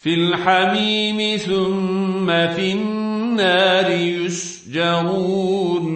في الحميم ثم في النار يسجرون.